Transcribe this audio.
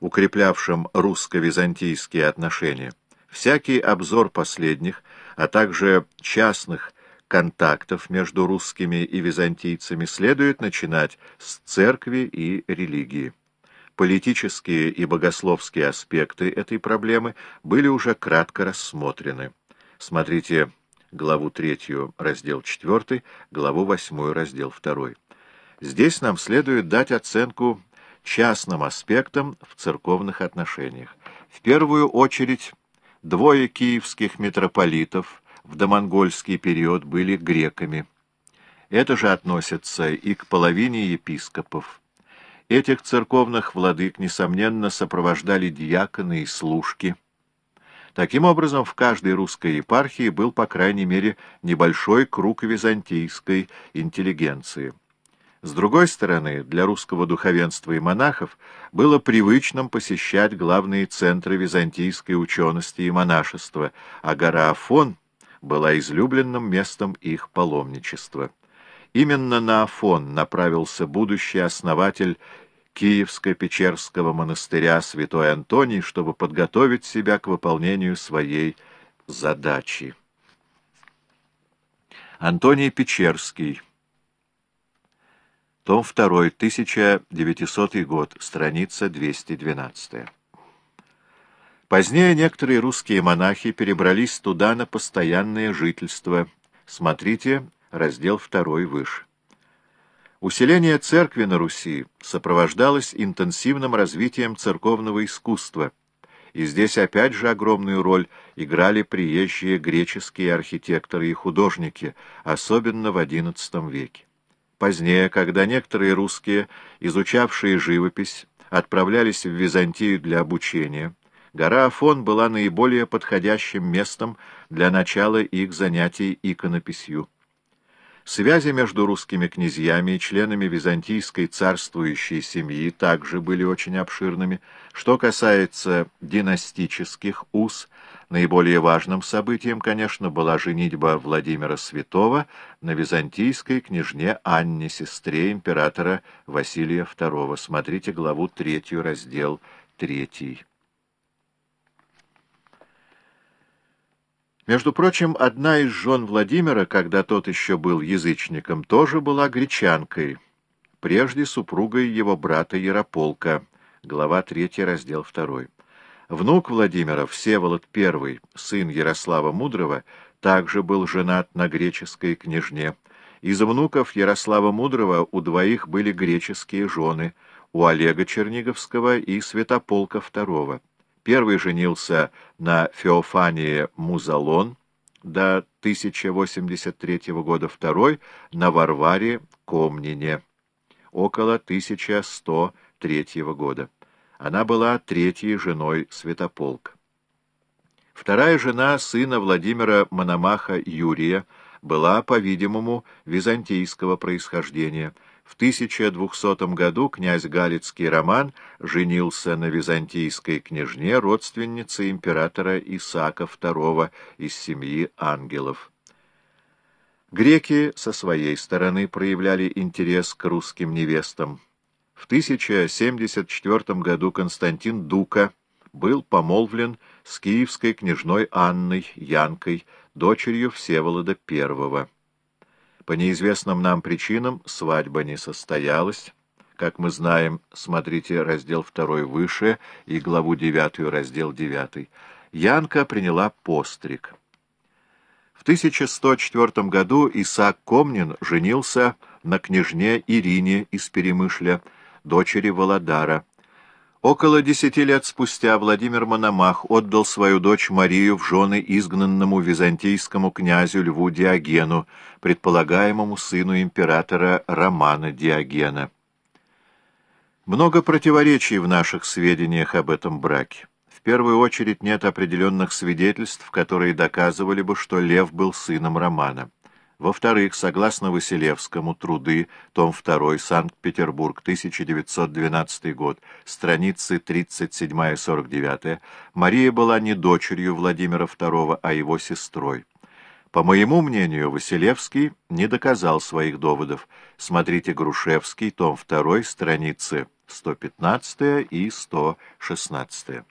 укреплявшим русско-византийские отношения. Всякий обзор последних, а также частных контактов между русскими и византийцами следует начинать с церкви и религии. Политические и богословские аспекты этой проблемы были уже кратко рассмотрены. Смотрите главу 3, раздел 4, главу 8, раздел 2. Здесь нам следует дать оценку частным аспектам в церковных отношениях. В первую очередь, двое киевских митрополитов в домонгольский период были греками. Это же относится и к половине епископов. Этих церковных владык, несомненно, сопровождали диаконы и служки – Таким образом, в каждой русской епархии был, по крайней мере, небольшой круг византийской интеллигенции. С другой стороны, для русского духовенства и монахов было привычным посещать главные центры византийской учености и монашества, а гора Афон была излюбленным местом их паломничества. Именно на Афон направился будущий основатель Киевско-Печерского монастыря святой Антоний, чтобы подготовить себя к выполнению своей задачи. Антоний Печерский. Том 2, 1900 год, страница 212. Позднее некоторые русские монахи перебрались туда на постоянное жительство. Смотрите раздел 2 выше. Усиление церкви на Руси сопровождалось интенсивным развитием церковного искусства, и здесь опять же огромную роль играли приезжие греческие архитекторы и художники, особенно в XI веке. Позднее, когда некоторые русские, изучавшие живопись, отправлялись в Византию для обучения, гора Афон была наиболее подходящим местом для начала их занятий иконописью. Связи между русскими князьями и членами византийской царствующей семьи также были очень обширными. Что касается династических уз, наиболее важным событием, конечно, была женитьба Владимира Святого на византийской княжне Анне, сестре императора Василия II. Смотрите главу 3, раздел 3. Между прочим, одна из жен Владимира, когда тот еще был язычником, тоже была гречанкой, прежде супругой его брата Ярополка, глава 3, раздел 2. Внук Владимира, Всеволод I, сын Ярослава Мудрого, также был женат на греческой княжне. Из внуков Ярослава Мудрого у двоих были греческие жены, у Олега Черниговского и Святополка II. Первый женился на Феофании Музалон до 1083 года, второй — на Варваре Комнине около 1103 года. Она была третьей женой Святополка. Вторая жена сына Владимира Мономаха Юрия была, по-видимому, византийского происхождения — в 1200 году князь Галицкий Роман женился на византийской княжне, родственнице императора Исаака II из семьи ангелов. Греки со своей стороны проявляли интерес к русским невестам. В 1074 году Константин Дука был помолвлен с киевской княжной Анной Янкой, дочерью Всеволода I. По неизвестным нам причинам свадьба не состоялась. Как мы знаем, смотрите раздел 2 выше и главу 9, раздел 9. Янка приняла постриг. В 1104 году Исаак Комнин женился на княжне Ирине из Перемышля, дочери Володара, Около десяти лет спустя Владимир Мономах отдал свою дочь Марию в жены изгнанному византийскому князю Льву Диогену, предполагаемому сыну императора Романа Диогена. Много противоречий в наших сведениях об этом браке. В первую очередь нет определенных свидетельств, которые доказывали бы, что Лев был сыном Романа. Во-вторых, согласно Василевскому, труды, том 2, Санкт-Петербург, 1912 год, страницы 37-49, Мария была не дочерью Владимира II, а его сестрой. По моему мнению, Василевский не доказал своих доводов. Смотрите Грушевский, том 2, страницы 115 и 116.